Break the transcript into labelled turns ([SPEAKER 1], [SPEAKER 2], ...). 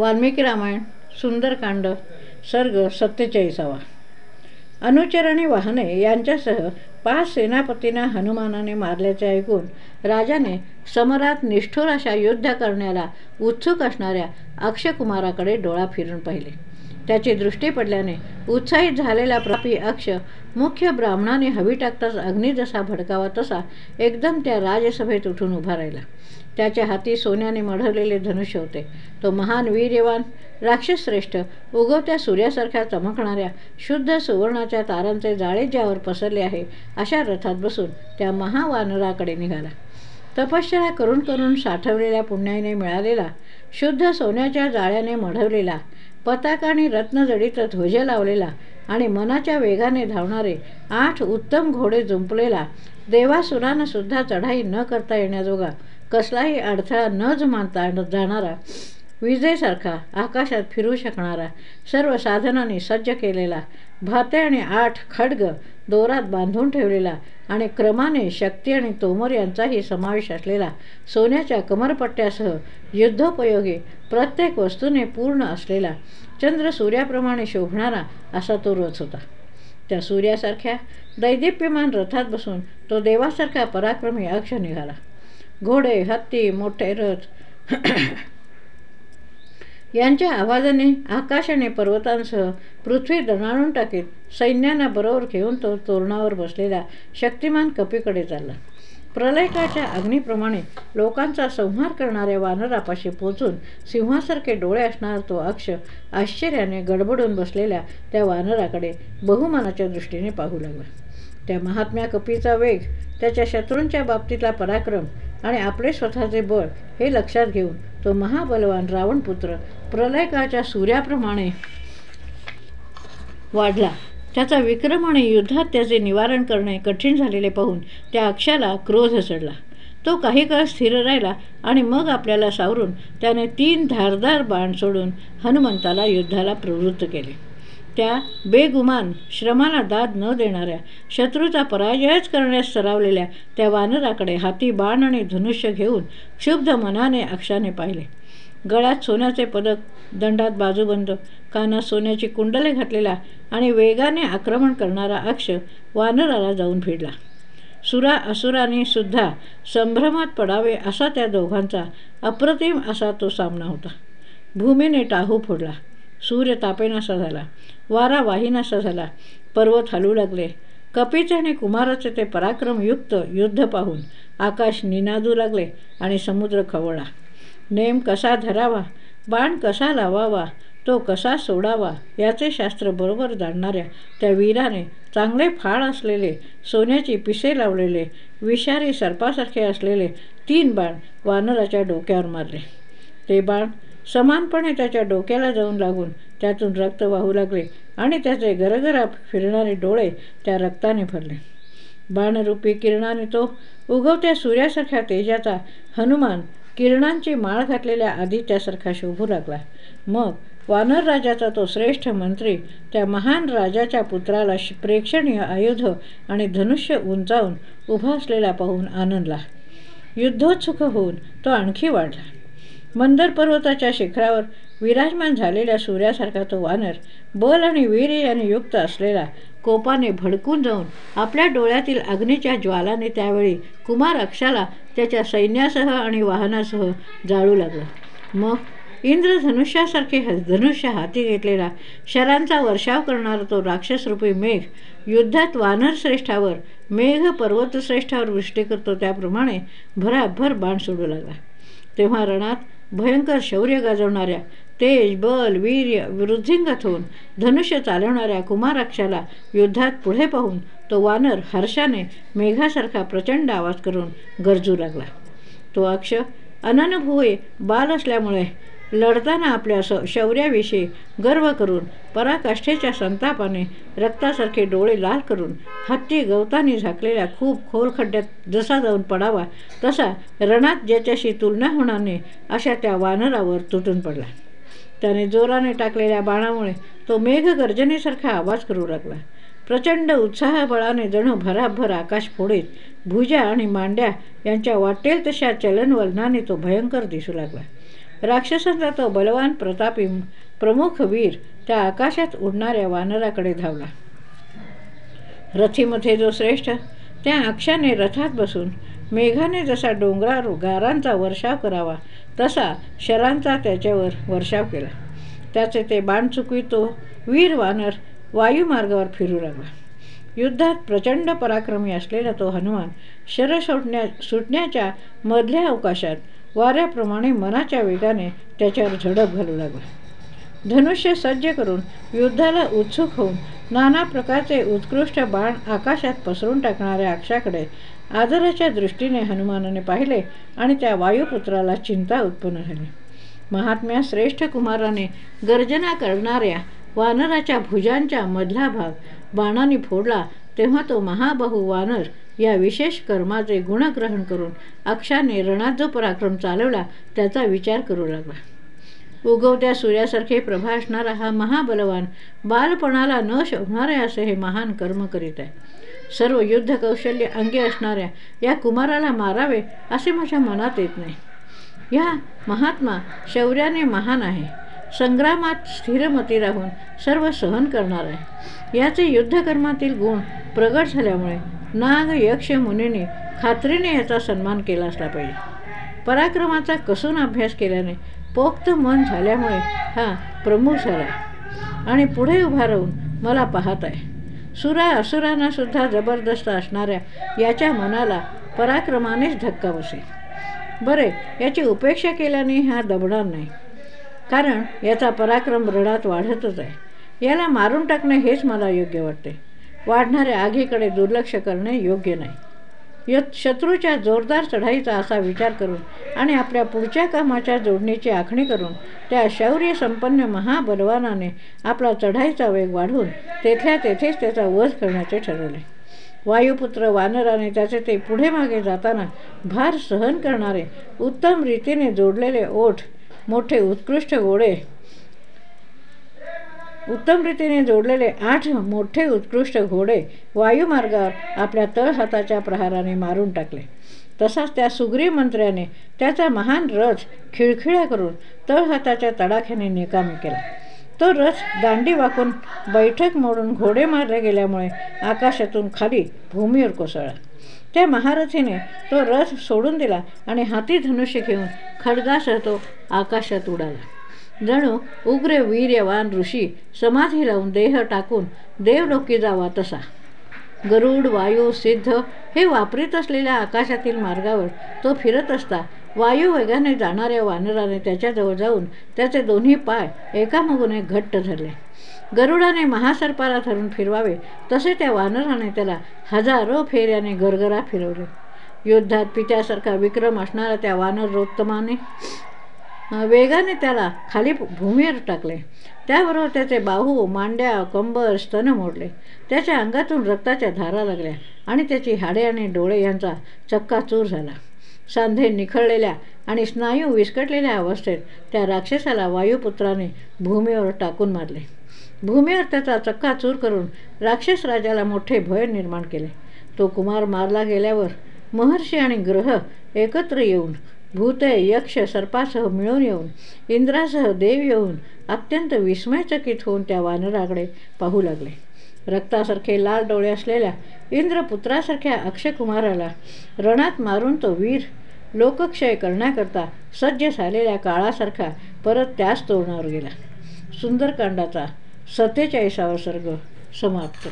[SPEAKER 1] वाल्मिकी रामायण सुंदरकांड सर्ग सत्तेचाळीसावा. अनुचर आणि वाहने यांच्यासह पाच सेनापतींना हनुमानाने मारल्याचे ऐकून राजाने समरात निष्ठुर अशा युद्ध करण्याला उत्सुक असणाऱ्या अक्षकुमाराकडे डोळा फिरून पाहिले. त्याची दृष्टी पडल्याने उत्साहित झालेला प्रापी अक्ष मुख्य ब्राह्मणाने हवी टाकताच अग्नी जसा भडकावा तसा एकदम त्या राजसभेत उठून उभा राहिला. त्याच्या हाती सोन्याने मढवलेले धनुष्य होते. तो महान वीर्यवान राक्षसश्रेष्ठ उगवत्या सूर्यासारख्या चमकणाऱ्या शुद्ध सुवर्णाच्या तारांचे जाळे ज्यावर पसरले आहे अशा रथात बसून त्या महावानराकडे निघाला. तपश्चर्या करून करून साठवलेल्या पुण्याने मिळालेला शुद्ध सोन्याच्या जाळ्याने मढवलेला पताका आणि रत्नजडीत ध्वज लावलेला आणि मनाच्या वेगाने धावणारे आठ उत्तम घोडे जुंपलेला देवासुरांना सुद्धा चढाई न करता येण्याजोगा कसलाही अडथळा न जुमानता जाणारा विजेसारखा आकाशात फिरू शकणारा सर्व साधनांनी सज्ज केलेला भाते आणि आठ खड्ग दोरात बांधून ठेवलेला आणि क्रमाने शक्ती आणि तोमर यांचाही समावेश असलेला सोन्याच्या कमरपट्ट्यासह युद्धोपयोगी प्रत्येक वस्तूने पूर्ण असलेला चंद्र सूर्याप्रमाणे शोभणारा असा तो रथ होता. त्या सूर्यासारख्या दैदिप्यमान रथात बसून तो देवासारखा पराक्रमी अक्ष निघाला. घोडे हत्ती मोठे रथ. यांच्या आवाजाने आकाशाने पर्वतांसह पृथ्वी दणाणून टाकीत सैन्यांना बरोबर घेऊन तो तोरणावर बसलेला शक्तिमान कपीकडे चालला. प्रलयकाच्या अग्नीप्रमाणे लोकांचा संहार करणाऱ्या वानरापाशी पोचून सिंहासारखे डोळे असणारा तो अक्ष आश्चर्याने गडबडून बसलेल्या त्या वानराकडे बहुमानाच्या दृष्टीने पाहू लागला. त्या महात्म्या कपीचा वेग त्याच्या शत्रूंच्या बाबतीतला पराक्रम आणि आपले स्वतःचे बळ हे लक्षात घेऊन तो महाबलवान रावणपुत्र प्रलयकाच्या सूर्याप्रमाणे वाढला. त्याचा विक्रम आणि युद्धात त्याचे निवारण करणे कठीण झालेले पाहून त्या अक्षाला क्रोध चढला तो काही काळ स्थिर राहिला आणि मग आपल्याला सावरून त्याने तीन धारदार बाण सोडून हनुमंताला युद्धाला प्रवृत्त केले. त्या बेगुमान श्रमाला दाद न देणाऱ्या शत्रूचा पराजयच करण्यास सरावलेल्या त्या वानराकडे हाती बाण आणि धनुष्य घेऊन क्षुब्ध मनाने अक्षाने पाहिले. गळ्यात सोन्याचे पदक दंडात बाजूबंद कानात सोन्याची कुंडले घातलेला आणि वेगाने आक्रमण करणारा अक्ष वानराला जाऊन भिडला. सुरा असुराने सुद्धा संभ्रमात पडावे असा त्या दोघांचा अप्रतिम असा तो सामना होता. भूमीने टाहू फोडला. सूर्य तापेनासा झाला. वारा वाहिनासा झाला. पर्वत हलू लागले. कपीचे आणि कुमाराचे ते पराक्रमयुक्त युद्ध पाहून आकाश निनादू लागले आणि समुद्र खवळला. नेम कसा धरावा? बाण कसा लावावा? तो कसा सोडावा? याचे शास्त्र बरोबर जाणणाऱ्या त्या वीराने चांगले फाळ असलेले सोन्याची पिसे लावलेले विषारी सर्पासारखे असलेले तीन बाण वानराच्या डोक्यावर मारले. ते बाण समानपणे त्याच्या डोक्याला जाऊन लागून त्यातून रक्त वाहू लागले आणि त्याचे गरगरा फिरणारे डोळे त्या रक्ताने भरले. बाणरूपी किरणाने तो उगवत्या सूर्यासारख्या तेजाचा हनुमान किरणांची माळ घातलेल्या आदित्यासारखा शोभू लागला. मग वानर राजाचा तो श्रेष्ठ मंत्री त्या महान राजाच्या पुत्राला प्रेक्षणीय आयुध आणि धनुष्य उंचावून उभा असलेला पाहून आनंदला. युद्धोत्सुक होऊन तो आणखी वाढला. मंदर पर्वताच्या शिखरावर विराजमान झालेल्या सूर्यासारखा तो वानर बल आणि वीर याने युक्त असलेला कोपाने भडकून जाऊन आपल्या डोळ्यातील अग्नीच्या ज्वालाने त्यावेळी कुमार अक्षाला त्याच्या सैन्यासह आणि वाहनासह जाळू लागला. मग इंद्रधनुष्यासारखे धनुष्य हाती घेतलेला शरांचा वर्षाव करणारा तो राक्षसरूपी मेघ युद्धात वानरश्रेष्ठावर मेघ पर्वतश्रेष्ठावर वृष्टी करतो त्याप्रमाणे भराभर बाण सोडू लागला. तेव्हा रणात भयंकर शौर्य गाजवणाऱ्या तेज बल वीर्य वृद्धिंगत होऊन धनुष्य चालवणाऱ्या कुमाराक्षाला युद्धात पुढे पाहून तो वानर हर्षाने मेघासारखा प्रचंड आवाज करून गरजू लागला. तो अक्ष अननुभूय बाल असल्यामुळे लढताना आपल्या स शौर्याविषयी गर्व करून पराकाष्ठेच्या संतापाने रक्तासारखे डोळे लाल करून हत्ती गवतानी झाकलेल्या खूप खोल खड्ड्यात जसा जाऊन पडावा तसा रणात ज्याच्याशी तुलना होणार नाही अशा त्या वानरावर तुटून पडला. त्याने जोराने टाकलेल्या बाणामुळे तो मेघगर्जनेसारखा आवाज करू लागला. प्रचंड उत्साहबळाने जणू भराभर आकाश फोडीत भुजा आणि मांड्या यांच्या वाटेल तशा चलनवलनाने तो भयंकर दिसू लागला. राक्षसांचा तो बलवान प्रतापी प्रमुख वीर त्या आकाशात उडणाऱ्या वानराकडे धावला. रथीमध्ये जो श्रेष्ठ त्या अक्षाने रथात बसून मेघाने जसा डोंगरावर गारांचा वर्षाव करावा तसा शरांचा त्याच्यावर वर्षाव केला. त्याचे ते बाण चुकवितो वीर वानर वायुमार्गावर फिरू लागला. युद्धात प्रचंड पराक्रमी असलेला तो हनुमान शर सोडण्या सुटण्याच्या मधल्या अवकाशात वाऱ्याप्रमाणे मनाच्या वेगाने त्याच्यावर झडप घालू लागला. धनुष्य सज्ज करून युद्धाला उत्सुक होऊन नाना प्रकारचे उत्कृष्ट बाण आकाशात पसरून टाकणाऱ्या अक्षाकडे आदराच्या दृष्टीने हनुमानाने पाहिले आणि त्या वायुपुत्राला चिंता उत्पन्न झाली. महात्म्या श्रेष्ठ कुमाराने गर्जना करणाऱ्या वानराच्या भुजांच्या मधला भाग बाणाने फोडला तेव्हा तो महाबाहू वानर या विशेष कर्माचे गुणग्रहण करून अक्षाने रणात जो पराक्रम चालवला त्याचा विचार करू लागला. उगवत्या सूर्यासारखे प्रभा असणारा हा महाबलवान बालपणाला न शोभणारे असे हे महान कर्म करीत आहे. सर्व युद्ध कौशल्य अंगी असणाऱ्या या कुमाराला मारावे असे माझ्या मनात येत नाही. या महात्मा शौर्याने महान आहे. संग्रामात स्थिरमती राहून सर्व सहन करणार आहे. याचे युद्धकर्मातील गुण प्रगट झाल्यामुळे नाग यक्ष मुनीने खात्रीने याचा सन्मान केला असला पाहिजे. पराक्रमाचा कसून अभ्यास केल्याने पोक्त मन झाल्यामुळे हा प्रमुख झाला. आणि पुढे उभा राहून मला पाहत आहे. सुरा असुरांनासुद्धा जबरदस्त असणाऱ्या याच्या मनाला पराक्रमानेच धक्का बसेल बरे याची उपेक्षा केल्याने हा दबणार नाही. कारण याचा पराक्रम रडात वाढतच आहे. याला मारून टाकणे हेच मला योग्य वाटते. वाढणाऱ्या आगीकडे दुर्लक्ष करणे योग्य नाही. य शत्रूच्या जोरदार चढाईचा असा विचार करून आणि आपल्या पुढच्या कामाच्या जोडणीची आखणी करून त्या शौर्य संपन्न महाबलवानाने आपला चढाईचा वेग वाढवून तेथल्या तेथेच त्याचा वध करण्याचे ठरवले. वायुपुत्र वानराने त्याचे ते पुढे मागे जाताना भार सहन करणारे उत्तम रीतीने जोडलेले ओठ मोठे उत्कृष्ट गोडे उत्तम रीतीने जोडलेले आठ मोठे उत्कृष्ट घोडे वायुमार्गावर आपल्या तळहाताच्या प्रहाराने मारून टाकले. तसाच त्या सुग्रीव मंत्र्याने त्याचा महान रथ खिळखिळ्या करून तळहाताच्या तडाख्याने निकामी केला. तो रथ दांडी वाकून बैठक मोडून घोडे मारले गेल्यामुळे आकाशातून खाली भूमीवर कोसळला. त्या महारथीने तो रथ सोडून दिला आणि हाती धनुष्य घेऊन खडगासह तो आकाशात उडाला. जणू उग्र वीर्यवान ऋषी समाधी लावून देह टाकून देवलोकी जावा तसा. गरुड वायू सिद्ध हे वापरीत असलेल्या आकाशातील मार्गावर तो फिरत असता वायू वेगाने जाणाऱ्या वानराने त्याच्याजवळ जाऊन त्याचे दोन्ही पाय एकामागून घट्ट धरले. गरुडाने महासर्पाला धरून फिरवावे तसे त्या वानराने त्याला हजारो फेऱ्याने गरगरा फिरवले. युद्धात पित्यासारखा विक्रम असणारा त्या वानरोत्तमाने वेगाने त्याला खाली भूमीवर टाकले. त्याबरोबर त्याचे बाहू मांड्या कंबर स्तन मोडले. त्याच्या अंगातून रक्ताच्या धारा लागल्या आणि त्याची हाडे आणि डोळे यांचा चक्काचूर झाला. सांधे निखळलेल्या आणि स्नायू विस्कटलेल्या अवस्थेत त्या राक्षसाला वायुपुत्राने भूमीवर टाकून मारले. भूमीवर त्याचा चक्काचूर करून राक्षस राजाला मोठे भय निर्माण केले. तो कुमार मारला गेल्यावर महर्षी आणि ग्रह एकत्र येऊन भूते यक्ष सर्पासह मिळून येऊन इंद्रासह देव येऊन अत्यंत विस्मयचकित होऊन त्या वानराकडे पाहू लागले. रक्तासारखे लाल डोळे असलेल्या इंद्रपुत्रासारख्या अक्षकुमाराला रणात मारून तो वीर लोकक्षय करण्याकरता सज्ज झालेल्या काळासारखा परत त्याच तोरणावर गेला. सुंदरकांडाचा सत्तेचाळीसावा सर्ग समाप्त.